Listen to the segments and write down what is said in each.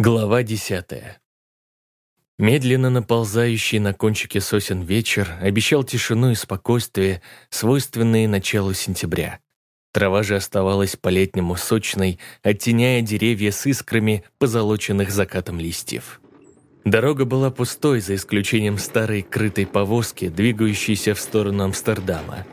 Глава десятая. Медленно наползающий на кончике сосен вечер обещал тишину и спокойствие, свойственные началу сентября. Трава же оставалась по-летнему сочной, оттеняя деревья с искрами позолоченных закатом листьев. Дорога была пустой, за исключением старой крытой повозки, двигающейся в сторону Амстердама.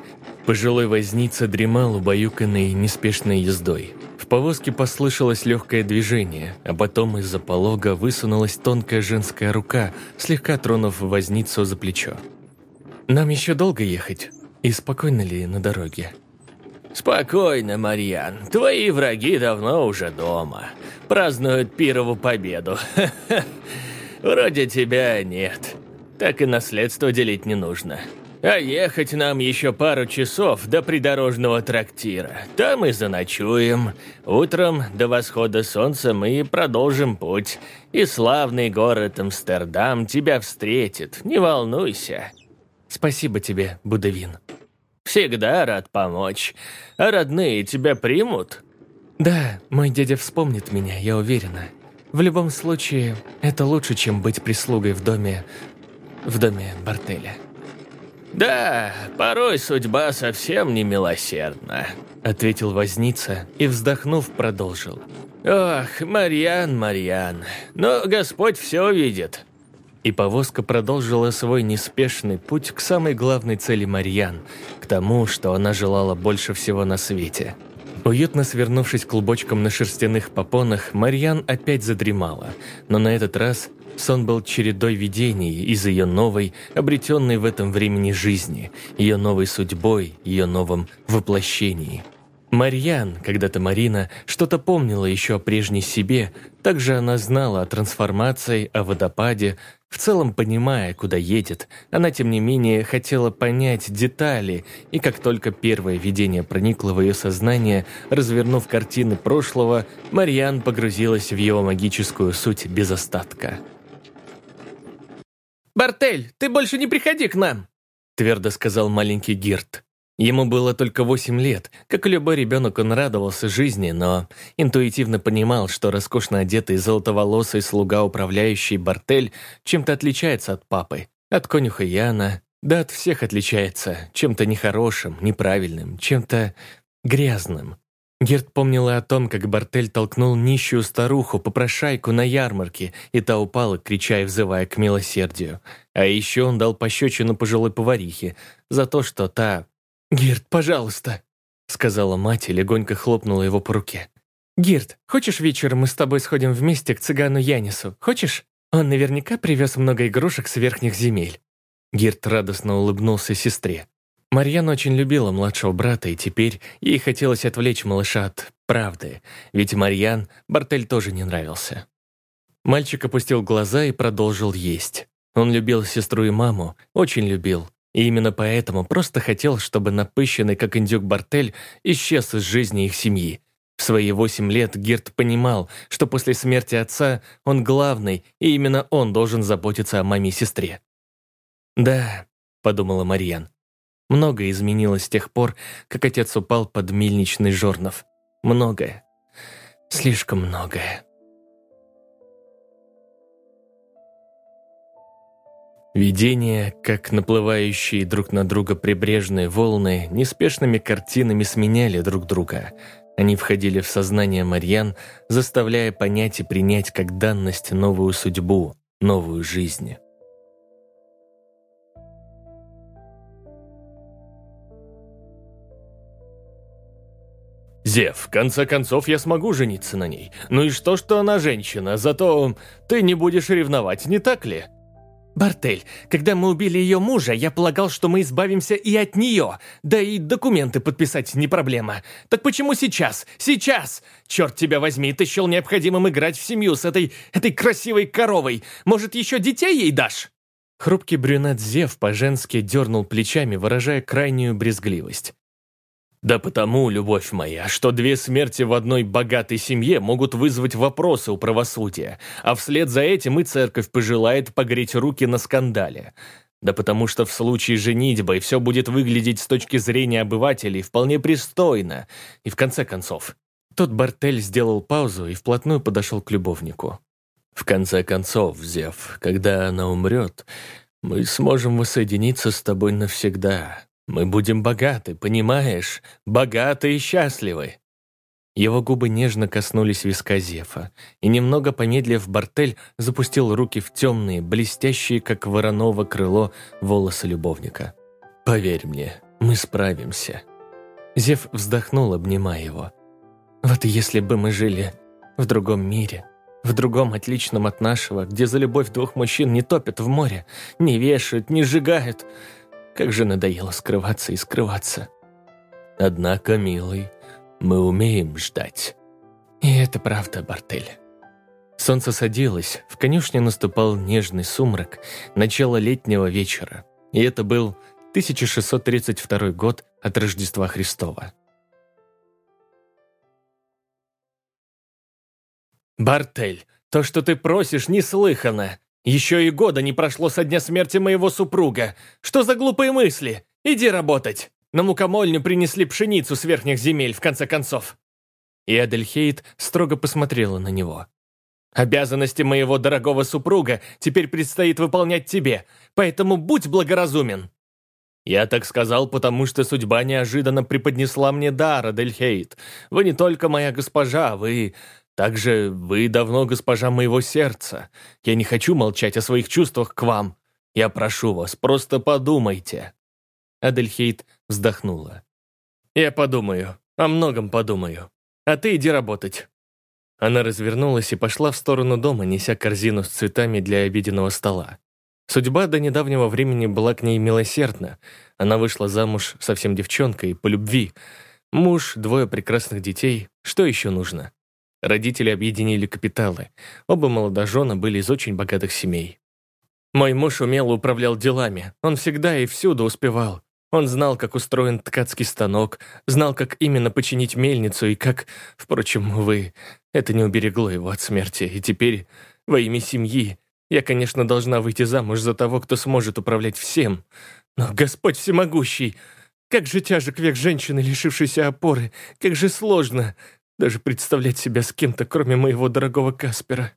Пожилой возница дремал, убаюканный неспешной ездой. В повозке послышалось легкое движение, а потом из-за полога высунулась тонкая женская рука, слегка тронув возницу за плечо. «Нам еще долго ехать? И спокойно ли на дороге?» «Спокойно, Марьян. Твои враги давно уже дома. Празднуют пирову победу. Вроде тебя нет. Так и наследство делить не нужно. А ехать нам еще пару часов до придорожного трактира. Там и заночуем. Утром до восхода солнца мы продолжим путь. И славный город Амстердам тебя встретит. Не волнуйся. Спасибо тебе, Будавин. Всегда рад помочь. А родные тебя примут? Да, мой дядя вспомнит меня, я уверена. В любом случае, это лучше, чем быть прислугой в доме... в доме Бартеля. «Да, порой судьба совсем не милосердна», — ответил возница и, вздохнув, продолжил. «Ох, Марьян, Марьян, но Господь все видит». И повозка продолжила свой неспешный путь к самой главной цели Марьян, к тому, что она желала больше всего на свете. Уютно свернувшись клубочком на шерстяных попонах, Марьян опять задремала, но на этот раз Сон был чередой видений из ее новой, обретенной в этом времени жизни, ее новой судьбой, ее новом воплощении. Марьян, когда-то Марина, что-то помнила еще о прежней себе, также она знала о трансформации, о водопаде, в целом понимая, куда едет, она, тем не менее, хотела понять детали, и как только первое видение проникло в ее сознание, развернув картины прошлого, Марьян погрузилась в его магическую суть без остатка. «Бартель, ты больше не приходи к нам!» твердо сказал маленький Гирт. Ему было только восемь лет. Как и любой ребенок, он радовался жизни, но интуитивно понимал, что роскошно одетый золотоволосый слуга управляющий Бартель чем-то отличается от папы, от конюха Яна, да от всех отличается, чем-то нехорошим, неправильным, чем-то грязным. Герд помнила о том, как Бартель толкнул нищую старуху, попрошайку на ярмарке, и та упала, крича и взывая к милосердию. А еще он дал пощечину пожилой поварихе за то, что та... «Герд, пожалуйста!» — сказала мать и легонько хлопнула его по руке. «Герд, хочешь вечером мы с тобой сходим вместе к цыгану Янису? Хочешь? Он наверняка привез много игрушек с верхних земель». Герд радостно улыбнулся сестре. Марьяна очень любила младшего брата, и теперь ей хотелось отвлечь малыша от правды, ведь Марьян Бартель тоже не нравился. Мальчик опустил глаза и продолжил есть. Он любил сестру и маму, очень любил, и именно поэтому просто хотел, чтобы напыщенный, как индюк Бартель, исчез из жизни их семьи. В свои восемь лет Герт понимал, что после смерти отца он главный, и именно он должен заботиться о маме и сестре. «Да», — подумала Марьян, Многое изменилось с тех пор, как отец упал под мельничный жорнов. Многое. Слишком многое. Видения, как наплывающие друг на друга прибрежные волны, неспешными картинами сменяли друг друга. Они входили в сознание Марьян, заставляя понять и принять как данность новую судьбу, новую жизнь. Зев, в конце концов, я смогу жениться на ней. Ну и что, что она женщина, зато ты не будешь ревновать, не так ли? Бартель, когда мы убили ее мужа, я полагал, что мы избавимся и от нее. Да и документы подписать не проблема. Так почему сейчас? Сейчас! Черт тебя возьми, ты счел необходимым играть в семью с этой... этой красивой коровой. Может, еще детей ей дашь? Хрупкий брюнет Зев по-женски дернул плечами, выражая крайнюю брезгливость. Да потому, любовь моя, что две смерти в одной богатой семье могут вызвать вопросы у правосудия, а вслед за этим и церковь пожелает погреть руки на скандале. Да потому что в случае женитьбы все будет выглядеть с точки зрения обывателей вполне пристойно. И в конце концов... Тот Бартель сделал паузу и вплотную подошел к любовнику. В конце концов, Зев, когда она умрет, мы сможем воссоединиться с тобой навсегда. Мы будем богаты, понимаешь? Богаты и счастливы. Его губы нежно коснулись виска Зефа, и немного помедлив, Бартель запустил руки в темные, блестящие, как вороново крыло, волосы любовника. «Поверь мне, мы справимся». Зев вздохнул, обнимая его. «Вот если бы мы жили в другом мире, в другом отличном от нашего, где за любовь двух мужчин не топят в море, не вешают, не сжигают, как же надоело скрываться и скрываться». «Однако, милый, мы умеем ждать. И это правда, Бартель. Солнце садилось, в конюшне наступал нежный сумрак, начало летнего вечера. И это был 1632 год от Рождества Христова. «Бартель, то, что ты просишь, неслыханно. Еще и года не прошло со дня смерти моего супруга. Что за глупые мысли? Иди работать!» На мукомольню принесли пшеницу с верхних земель, в конце концов». И Адельхейт строго посмотрела на него. «Обязанности моего дорогого супруга теперь предстоит выполнять тебе, поэтому будь благоразумен». «Я так сказал, потому что судьба неожиданно преподнесла мне дар, Адельхейт. Вы не только моя госпожа, вы... Также вы давно госпожа моего сердца. Я не хочу молчать о своих чувствах к вам. Я прошу вас, просто подумайте». Адельхейт вздохнула. «Я подумаю, о многом подумаю. А ты иди работать». Она развернулась и пошла в сторону дома, неся корзину с цветами для обеденного стола. Судьба до недавнего времени была к ней милосердна. Она вышла замуж совсем девчонкой, по любви. Муж, двое прекрасных детей. Что еще нужно? Родители объединили капиталы. Оба молодожена были из очень богатых семей. Мой муж умело управлял делами. Он всегда и всюду успевал. Он знал, как устроен ткацкий станок, знал, как именно починить мельницу и как, впрочем, вы, это не уберегло его от смерти. И теперь, во имя семьи, я, конечно, должна выйти замуж за того, кто сможет управлять всем. Но Господь всемогущий! Как же тяжек век женщины, лишившейся опоры! Как же сложно даже представлять себя с кем-то, кроме моего дорогого Каспера!»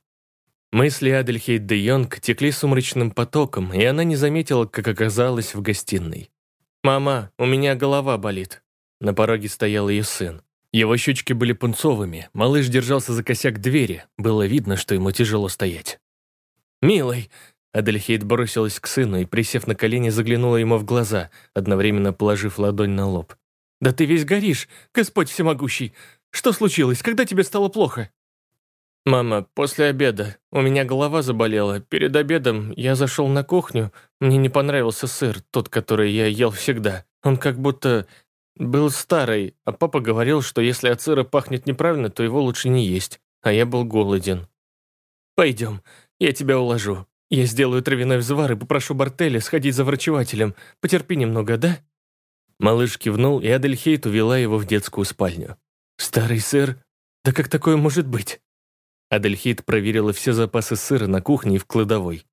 Мысли Адельхейд де Йонг текли сумрачным потоком, и она не заметила, как оказалась в гостиной. «Мама, у меня голова болит». На пороге стоял ее сын. Его щечки были пунцовыми, малыш держался за косяк двери, было видно, что ему тяжело стоять. «Милый!» Адельхейд бросилась к сыну и, присев на колени, заглянула ему в глаза, одновременно положив ладонь на лоб. «Да ты весь горишь, Господь всемогущий! Что случилось? Когда тебе стало плохо?» «Мама, после обеда. У меня голова заболела. Перед обедом я зашел на кухню. Мне не понравился сыр, тот, который я ел всегда. Он как будто был старый, а папа говорил, что если от сыра пахнет неправильно, то его лучше не есть. А я был голоден. Пойдем, я тебя уложу. Я сделаю травяной взвар и попрошу Бартеля сходить за врачевателем. Потерпи немного, да?» Малыш кивнул, и Адельхейт увела его в детскую спальню. «Старый сыр? Да как такое может быть?» Адельхит проверила все запасы сыра на кухне и в кладовой.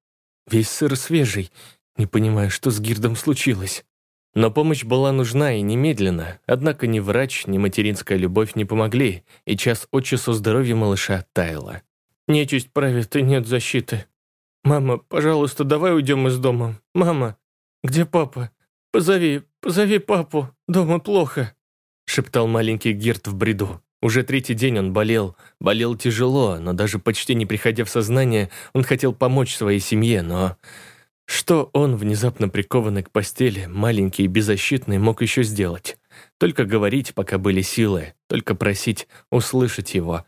«Весь сыр свежий. Не понимаю, что с Гирдом случилось». Но помощь была нужна и немедленно, однако ни врач, ни материнская любовь не помогли, и час от часу здоровье малыша оттаяло. «Нечисть правит, и нет защиты. Мама, пожалуйста, давай уйдем из дома. Мама, где папа? Позови, позови папу, дома плохо», шептал маленький Гирд в бреду. Уже третий день он болел, болел тяжело, но даже почти не приходя в сознание, он хотел помочь своей семье, но... Что он, внезапно прикованный к постели, маленький и беззащитный, мог еще сделать? Только говорить, пока были силы, только просить услышать его.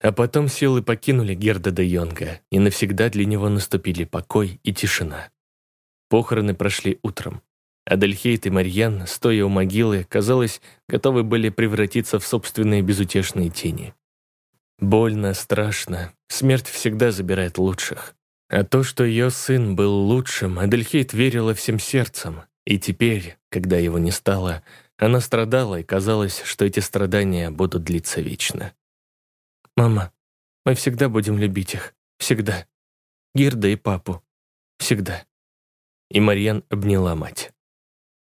А потом силы покинули Герда де Йонга, и навсегда для него наступили покой и тишина. Похороны прошли утром. Адельхейт и Марьян, стоя у могилы, казалось, готовы были превратиться в собственные безутешные тени. Больно, страшно. Смерть всегда забирает лучших. А то, что ее сын был лучшим, Адельхейт верила всем сердцем. И теперь, когда его не стало, она страдала, и казалось, что эти страдания будут длиться вечно. «Мама, мы всегда будем любить их. Всегда. Гирда и папу. Всегда». И Марьян обняла мать.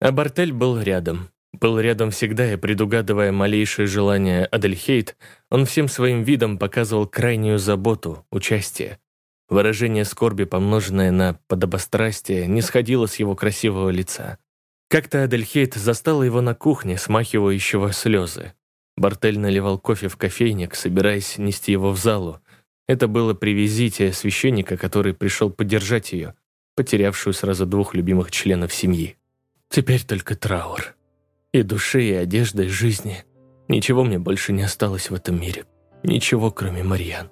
А Бартель был рядом. Был рядом всегда, и предугадывая малейшее желание Адельхейт, он всем своим видом показывал крайнюю заботу, участие. Выражение скорби, помноженное на подобострастие, не сходило с его красивого лица. Как-то Адельхейт застала его на кухне, смахивающего слезы. Бартель наливал кофе в кофейник, собираясь нести его в залу. Это было при священника, который пришел поддержать ее, потерявшую сразу двух любимых членов семьи. Теперь только траур. И души, и одежды, и жизни. Ничего мне больше не осталось в этом мире. Ничего, кроме Марьян.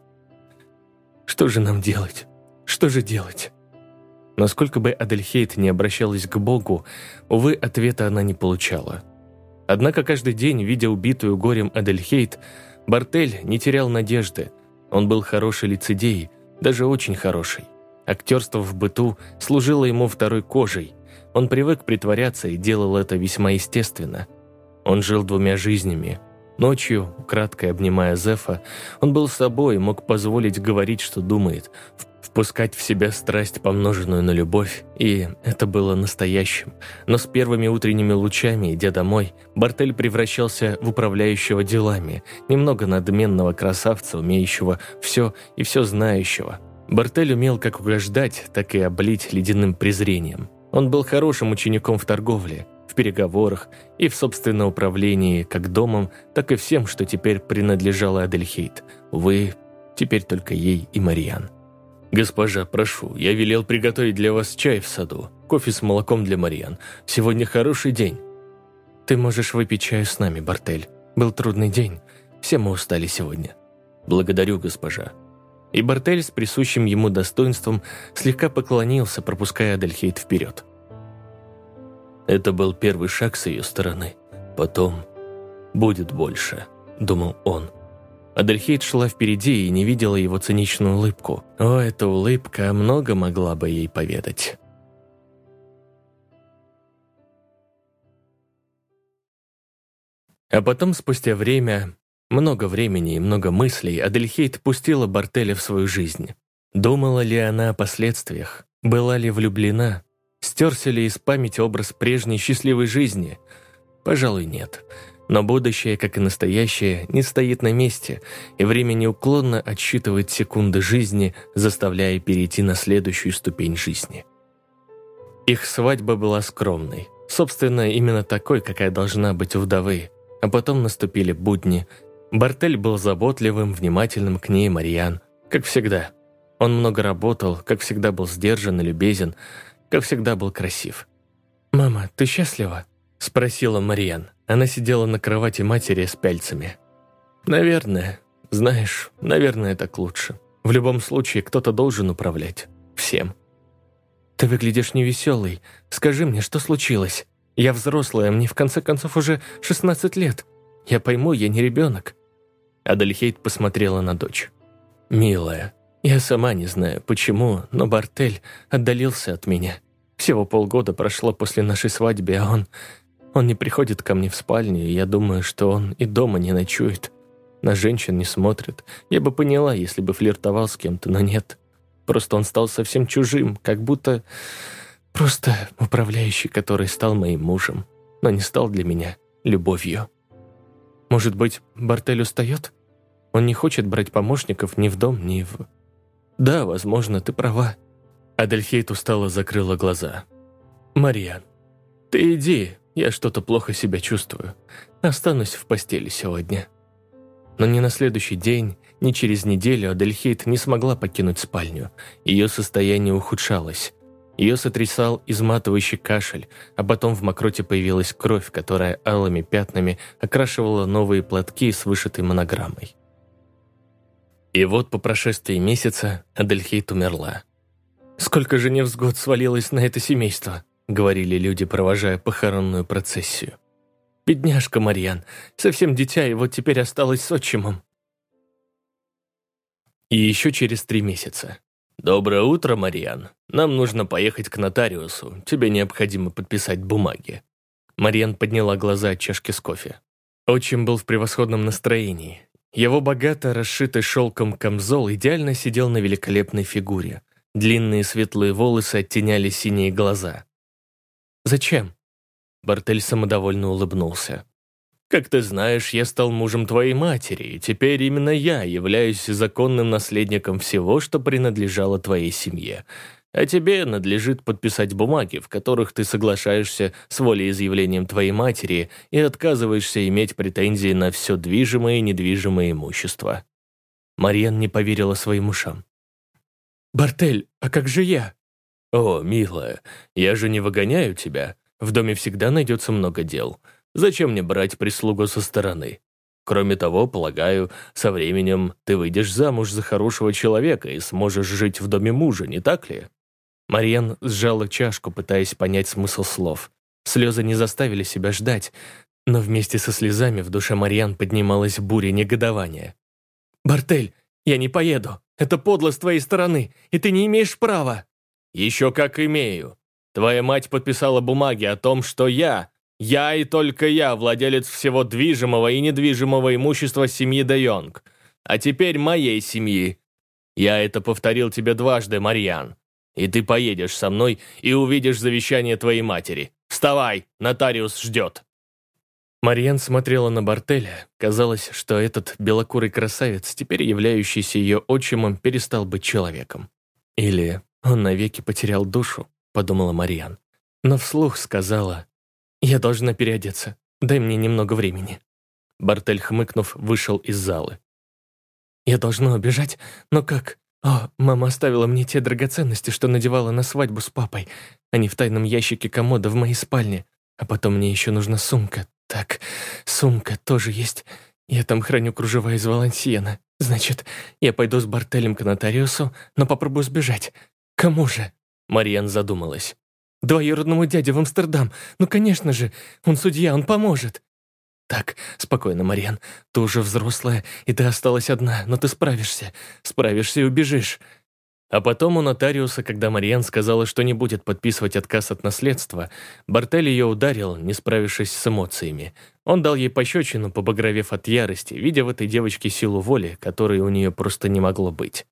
Что же нам делать? Что же делать? Насколько бы Адельхейт не обращалась к Богу, увы, ответа она не получала. Однако каждый день, видя убитую горем Адельхейт, Бартель не терял надежды. Он был хороший лицедей, даже очень хороший. Актерство в быту служило ему второй кожей. Он привык притворяться и делал это весьма естественно. Он жил двумя жизнями – Ночью, кратко обнимая Зефа, он был собой и мог позволить говорить, что думает, впускать в себя страсть, помноженную на любовь, и это было настоящим. Но с первыми утренними лучами, идя домой, Бартель превращался в управляющего делами, немного надменного красавца, умеющего все и все знающего. Бартель умел как угождать, так и облить ледяным презрением. Он был хорошим учеником в торговле, в переговорах и в собственном управлении как домом, так и всем, что теперь принадлежало Адельхейт. Вы теперь только ей и Мариан. «Госпожа, прошу, я велел приготовить для вас чай в саду, кофе с молоком для Мариан. Сегодня хороший день». «Ты можешь выпить чаю с нами, Бартель. Был трудный день. Все мы устали сегодня». «Благодарю, госпожа». И Бартель с присущим ему достоинством слегка поклонился, пропуская Адельхейт вперед. Это был первый шаг с ее стороны. Потом будет больше, думал он. Адельхейт шла впереди и не видела его циничную улыбку. О, эта улыбка много могла бы ей поведать. А потом, спустя время, много времени и много мыслей, Адельхейт пустила Бартеля в свою жизнь. Думала ли она о последствиях? Была ли влюблена? Стерся ли из памяти образ прежней счастливой жизни? Пожалуй, нет. Но будущее, как и настоящее, не стоит на месте, и время неуклонно отсчитывает секунды жизни, заставляя перейти на следующую ступень жизни. Их свадьба была скромной. Собственно, именно такой, какая должна быть у вдовы. А потом наступили будни. Бартель был заботливым, внимательным к ней Марьян, как всегда. Он много работал, как всегда был сдержан и любезен, как всегда был красив. «Мама, ты счастлива?» – спросила Мариан. Она сидела на кровати матери с пяльцами. «Наверное. Знаешь, наверное, так лучше. В любом случае, кто-то должен управлять. Всем». «Ты выглядишь невеселый. Скажи мне, что случилось? Я взрослая, мне в конце концов уже 16 лет. Я пойму, я не ребенок». Адельхейт посмотрела на дочь. «Милая, я сама не знаю, почему, но Бартель отдалился от меня. Всего полгода прошло после нашей свадьбы, а он... Он не приходит ко мне в спальню, и я думаю, что он и дома не ночует. На женщин не смотрит. Я бы поняла, если бы флиртовал с кем-то, но нет. Просто он стал совсем чужим, как будто... Просто управляющий, который стал моим мужем, но не стал для меня любовью. Может быть, Бартель устает? Он не хочет брать помощников ни в дом, ни в... «Да, возможно, ты права». Адельхейт устало закрыла глаза. «Мариан, ты иди, я что-то плохо себя чувствую. Останусь в постели сегодня». Но ни на следующий день, ни через неделю Адельхейт не смогла покинуть спальню. Ее состояние ухудшалось. Ее сотрясал изматывающий кашель, а потом в мокроте появилась кровь, которая алыми пятнами окрашивала новые платки с вышитой монограммой. И вот по прошествии месяца Адельхейт умерла. «Сколько же невзгод свалилось на это семейство», — говорили люди, провожая похоронную процессию. «Бедняжка Марьян, совсем дитя, и вот теперь осталась с отчимом». И еще через три месяца. «Доброе утро, Марьян. Нам нужно поехать к нотариусу. Тебе необходимо подписать бумаги». Марьян подняла глаза от чашки с кофе. Отчим был в превосходном настроении. Его богато расшитый шелком камзол идеально сидел на великолепной фигуре. Длинные светлые волосы оттеняли синие глаза. «Зачем?» Бартель самодовольно улыбнулся. Как ты знаешь, я стал мужем твоей матери, и теперь именно я являюсь законным наследником всего, что принадлежало твоей семье. А тебе надлежит подписать бумаги, в которых ты соглашаешься с волеизъявлением твоей матери и отказываешься иметь претензии на все движимое и недвижимое имущество». Марьян не поверила своим ушам. «Бартель, а как же я?» «О, милая, я же не выгоняю тебя. В доме всегда найдется много дел. Зачем мне брать прислугу со стороны? Кроме того, полагаю, со временем ты выйдешь замуж за хорошего человека и сможешь жить в доме мужа, не так ли?» Марьян сжала чашку, пытаясь понять смысл слов. Слезы не заставили себя ждать, но вместе со слезами в душе Марьян поднималась буря негодования. «Бартель, я не поеду. Это подло с твоей стороны, и ты не имеешь права». «Еще как имею. Твоя мать подписала бумаги о том, что я, я и только я владелец всего движимого и недвижимого имущества семьи Де Йонг, а теперь моей семьи. Я это повторил тебе дважды, Марьян. И ты поедешь со мной и увидишь завещание твоей матери. Вставай, нотариус ждет». Марьян смотрела на Бартеля. Казалось, что этот белокурый красавец, теперь являющийся ее отчимом, перестал быть человеком. «Или он навеки потерял душу», — подумала Марьян. Но вслух сказала, «Я должна переодеться. Дай мне немного времени». Бартель, хмыкнув, вышел из залы. «Я должна убежать? Но как? О, мама оставила мне те драгоценности, что надевала на свадьбу с папой. Они в тайном ящике комода в моей спальне. А потом мне еще нужна сумка. Так, сумка тоже есть. Я там храню кружева из Валансиена. Значит, я пойду с Бартелем к нотариусу, но попробую сбежать. Кому же?» Марьян задумалась. Двоюродному дяде в Амстердам. Ну, конечно же, он судья, он поможет. Так, спокойно, Мариан. Ты уже взрослая, и ты осталась одна, но ты справишься. Справишься и убежишь. А потом у нотариуса, когда Мариан сказала, что не будет подписывать отказ от наследства, Бартель ее ударил, не справившись с эмоциями. Он дал ей пощечину, побагровев от ярости, видя в этой девочке силу воли, которой у нее просто не могло быть.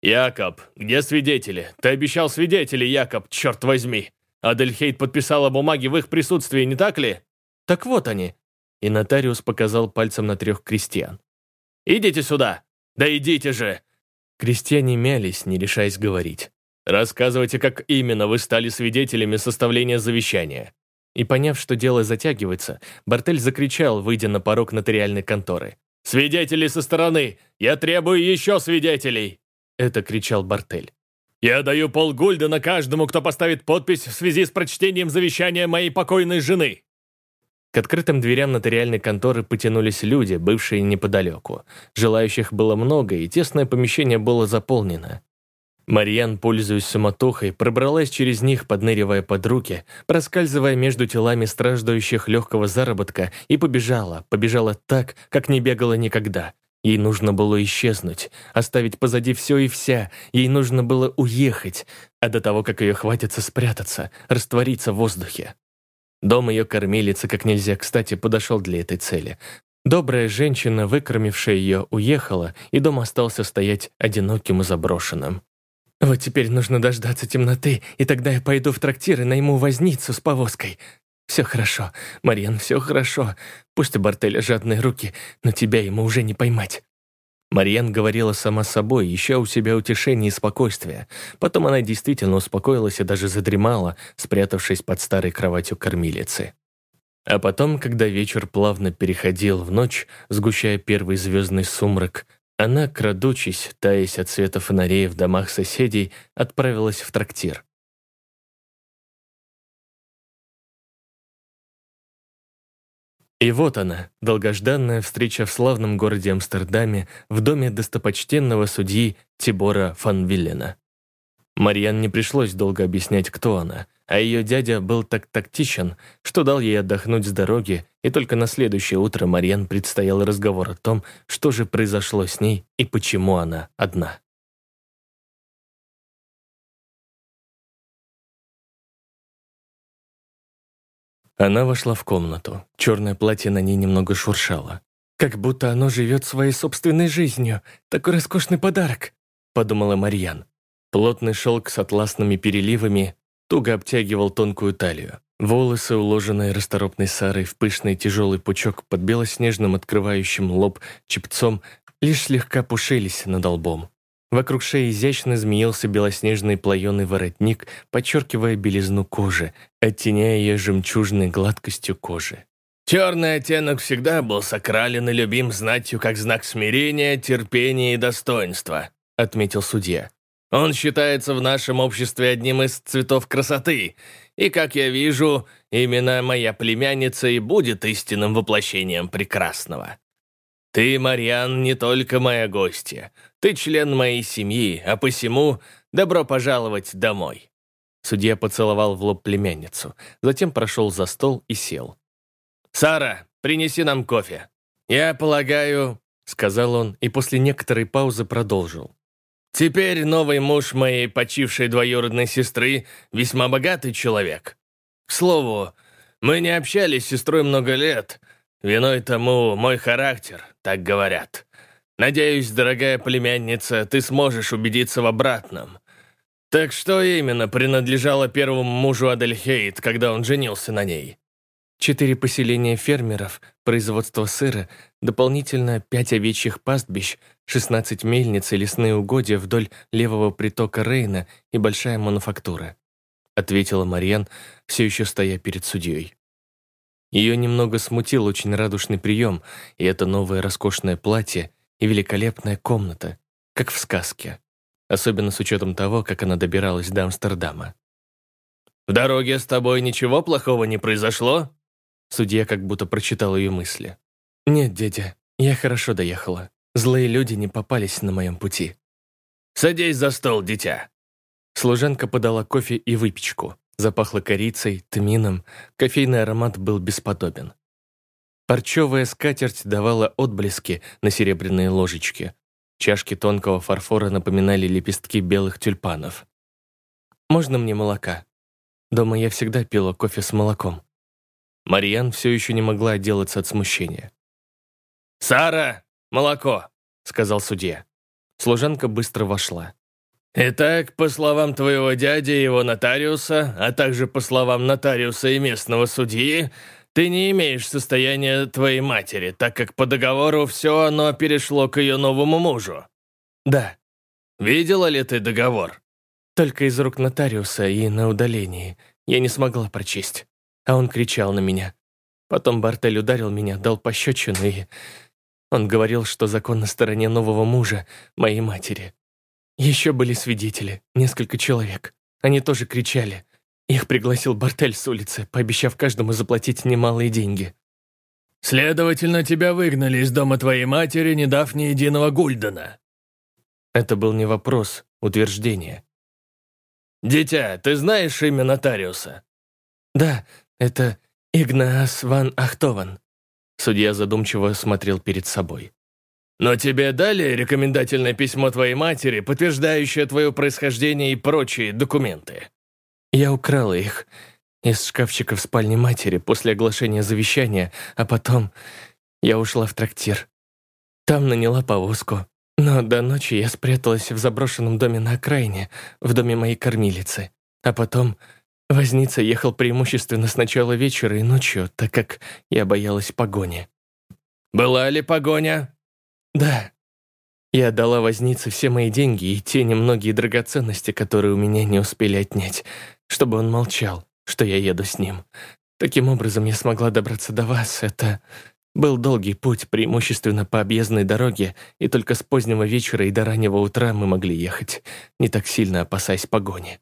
«Якоб, где свидетели? Ты обещал свидетелей, Якоб, черт возьми! Адельхейт подписала бумаги в их присутствии, не так ли?» «Так вот они!» И нотариус показал пальцем на трех крестьян. «Идите сюда! Да идите же!» Крестьяне мялись, не решаясь говорить. «Рассказывайте, как именно вы стали свидетелями составления завещания». И поняв, что дело затягивается, Бартель закричал, выйдя на порог нотариальной конторы. «Свидетели со стороны! Я требую еще свидетелей!» Это кричал Бартель. «Я даю полгульда на каждому, кто поставит подпись в связи с прочтением завещания моей покойной жены!» К открытым дверям нотариальной конторы потянулись люди, бывшие неподалеку. Желающих было много, и тесное помещение было заполнено. Марьян, пользуясь суматохой, пробралась через них, подныривая под руки, проскальзывая между телами страждущих легкого заработка, и побежала, побежала так, как не бегала никогда, Ей нужно было исчезнуть, оставить позади все и вся. Ей нужно было уехать, а до того, как ее хватится спрятаться, раствориться в воздухе. Дом ее кормилицы как нельзя кстати подошел для этой цели. Добрая женщина, выкормившая ее, уехала, и дом остался стоять одиноким и заброшенным. «Вот теперь нужно дождаться темноты, и тогда я пойду в трактир и найму возницу с повозкой. «Все хорошо, Марьян, все хорошо. Пусть у Бартеля жадные руки, но тебя ему уже не поймать». Марьян говорила сама собой, ища у себя утешение и спокойствие. Потом она действительно успокоилась и даже задремала, спрятавшись под старой кроватью кормилицы. А потом, когда вечер плавно переходил в ночь, сгущая первый звездный сумрак, она, крадучись, таясь от света фонарей в домах соседей, отправилась в трактир. И вот она, долгожданная встреча в славном городе Амстердаме в доме достопочтенного судьи Тибора фан Виллена. Марьян не пришлось долго объяснять, кто она, а ее дядя был так тактичен, что дал ей отдохнуть с дороги, и только на следующее утро Марьян предстоял разговор о том, что же произошло с ней и почему она одна. Она вошла в комнату. Черное платье на ней немного шуршало. «Как будто оно живет своей собственной жизнью. Такой роскошный подарок», — подумала Марьян. Плотный шелк с атласными переливами туго обтягивал тонкую талию. Волосы, уложенные расторопной Сарой в пышный тяжелый пучок под белоснежным открывающим лоб чепцом, лишь слегка пушились над лбом. Вокруг шеи изящно змеился белоснежный плаеный воротник, подчеркивая белизну кожи, оттеняя ее жемчужной гладкостью кожи. Черный оттенок всегда был сакрален и любим знатью как знак смирения, терпения и достоинства, отметил судья. Он считается в нашем обществе одним из цветов красоты, и, как я вижу, именно моя племянница и будет истинным воплощением прекрасного. Ты, Марьян, не только моя гостья, ты член моей семьи, а посему добро пожаловать домой». Судья поцеловал в лоб племянницу, затем прошел за стол и сел. «Сара, принеси нам кофе. Я полагаю...» — сказал он и после некоторой паузы продолжил. Теперь новый муж моей почившей двоюродной сестры весьма богатый человек. К слову, мы не общались с сестрой много лет. Виной тому мой характер, так говорят. Надеюсь, дорогая племянница, ты сможешь убедиться в обратном. Так что именно принадлежало первому мужу Адельхейт, когда он женился на ней? Четыре поселения фермеров, производство сыра, дополнительно пять овечьих пастбищ, 16 мельниц и лесные угодья вдоль левого притока Рейна и большая мануфактура», ответила Марьян, все еще стоя перед судьей. Ее немного смутил очень радушный прием, и это новое роскошное платье и великолепная комната, как в сказке, особенно с учетом того, как она добиралась до Амстердама. «В дороге с тобой ничего плохого не произошло?» Судья как будто прочитал ее мысли. «Нет, дядя, я хорошо доехала. Злые люди не попались на моем пути». «Садись за стол, дитя». Служанка подала кофе и выпечку. Запахло корицей, тмином, кофейный аромат был бесподобен. Парчевая скатерть давала отблески на серебряные ложечки. Чашки тонкого фарфора напоминали лепестки белых тюльпанов. «Можно мне молока? Дома я всегда пила кофе с молоком». Марьян все еще не могла отделаться от смущения. «Сара, молоко!» — сказал судья. Служанка быстро вошла. «Итак, по словам твоего дяди и его нотариуса, а также по словам нотариуса и местного судьи, ты не имеешь состояния твоей матери, так как по договору все оно перешло к ее новому мужу». «Да». «Видела ли ты договор?» «Только из рук нотариуса и на удалении. Я не смогла прочесть» а он кричал на меня. Потом Бартель ударил меня, дал пощечину, и... Он говорил, что закон на стороне нового мужа, моей матери. Еще были свидетели, несколько человек. Они тоже кричали. Их пригласил Бартель с улицы, пообещав каждому заплатить немалые деньги. «Следовательно, тебя выгнали из дома твоей матери, не дав ни единого гульдена». Это был не вопрос, утверждение. «Дитя, ты знаешь имя нотариуса?» «Да, «Это Игнаас ван Ахтован». Судья задумчиво смотрел перед собой. «Но тебе дали рекомендательное письмо твоей матери, подтверждающее твое происхождение и прочие документы?» «Я украла их из шкафчика в спальне матери после оглашения завещания, а потом я ушла в трактир. Там наняла повозку, но до ночи я спряталась в заброшенном доме на окраине, в доме моей кормилицы. А потом Возница ехал преимущественно с начала вечера и ночью, так как я боялась погони. «Была ли погоня?» «Да. Я отдала вознице все мои деньги и те немногие драгоценности, которые у меня не успели отнять, чтобы он молчал, что я еду с ним. Таким образом я смогла добраться до вас. Это был долгий путь, преимущественно по объездной дороге, и только с позднего вечера и до раннего утра мы могли ехать, не так сильно опасаясь погони.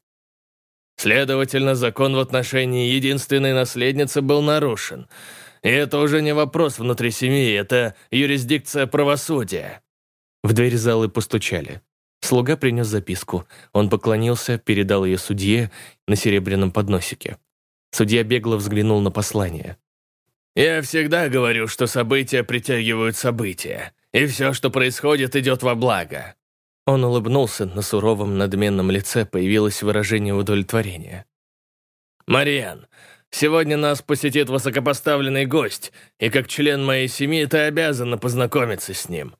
Следовательно, закон в отношении единственной наследницы был нарушен. И это уже не вопрос внутри семьи, это юрисдикция правосудия. В дверь залы постучали. Слуга принес записку. Он поклонился, передал ее судье на серебряном подносике. Судья бегло взглянул на послание. «Я всегда говорю, что события притягивают события, и все, что происходит, идет во благо. Он улыбнулся, на суровом надменном лице появилось выражение удовлетворения. «Мариан, сегодня нас посетит высокопоставленный гость, и как член моей семьи ты обязана познакомиться с ним».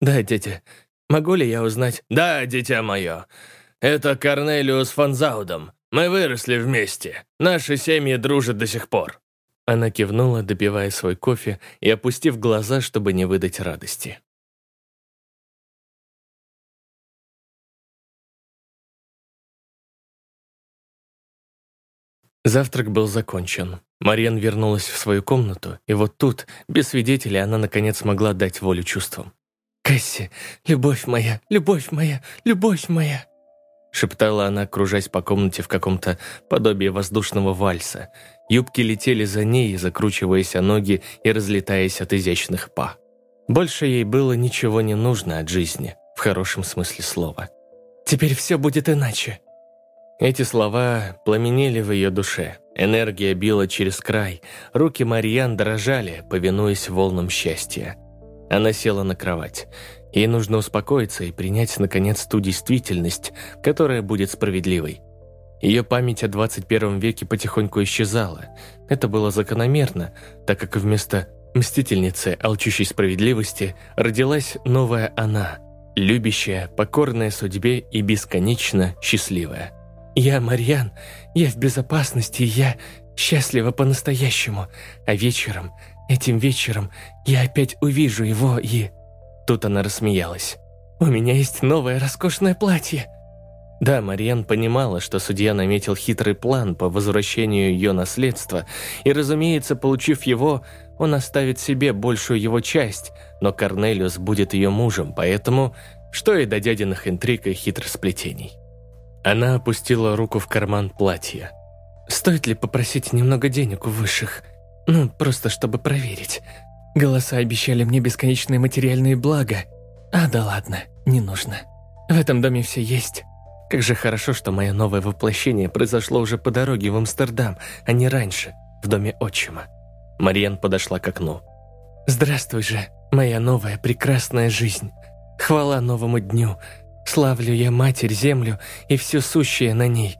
«Да, дядя. Могу ли я узнать?» «Да, дитя мое. Это Корнелиус фон Заудом, Мы выросли вместе. Наши семьи дружат до сих пор». Она кивнула, допивая свой кофе и опустив глаза, чтобы не выдать радости. Завтрак был закончен. Марьян вернулась в свою комнату, и вот тут, без свидетелей, она наконец смогла дать волю чувствам. «Кэсси, любовь моя, любовь моя, любовь моя!» шептала она, кружась по комнате в каком-то подобии воздушного вальса. Юбки летели за ней, закручиваясь о ноги и разлетаясь от изящных па. Больше ей было ничего не нужно от жизни, в хорошем смысле слова. «Теперь все будет иначе». Эти слова пламенели в ее душе. Энергия била через край, руки Марьян дрожали, повинуясь волнам счастья. Она села на кровать. Ей нужно успокоиться и принять, наконец, ту действительность, которая будет справедливой. Ее память о 21 веке потихоньку исчезала. Это было закономерно, так как вместо мстительницы, алчущей справедливости, родилась новая она, любящая, покорная судьбе и бесконечно счастливая. «Я Марьян, я в безопасности, я счастлива по-настоящему, а вечером, этим вечером, я опять увижу его и...» Тут она рассмеялась. «У меня есть новое роскошное платье!» Да, Мариан понимала, что судья наметил хитрый план по возвращению ее наследства, и, разумеется, получив его, он оставит себе большую его часть, но Корнелиус будет ее мужем, поэтому что и до дядиных интриг и хитросплетений. Она опустила руку в карман платья. «Стоит ли попросить немного денег у высших? Ну, просто чтобы проверить. Голоса обещали мне бесконечные материальные блага. А да ладно, не нужно. В этом доме все есть. Как же хорошо, что мое новое воплощение произошло уже по дороге в Амстердам, а не раньше, в доме отчима. Мариан подошла к окну. «Здравствуй же, моя новая прекрасная жизнь. Хвала новому дню. Славлю я Матерь, Землю и все сущее на ней.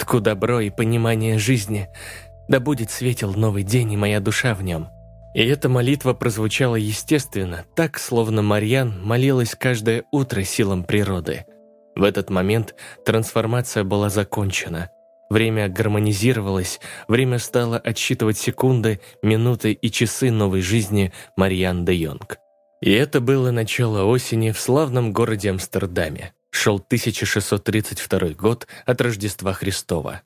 Тку добро и понимание жизни. Да будет светел новый день и моя душа в нем». И эта молитва прозвучала естественно, так, словно Марьян молилась каждое утро силам природы. В этот момент трансформация была закончена. Время гармонизировалось, время стало отсчитывать секунды, минуты и часы новой жизни Марьян де Йонг. И это было начало осени в славном городе Амстердаме. Шел 1632 год от Рождества Христова.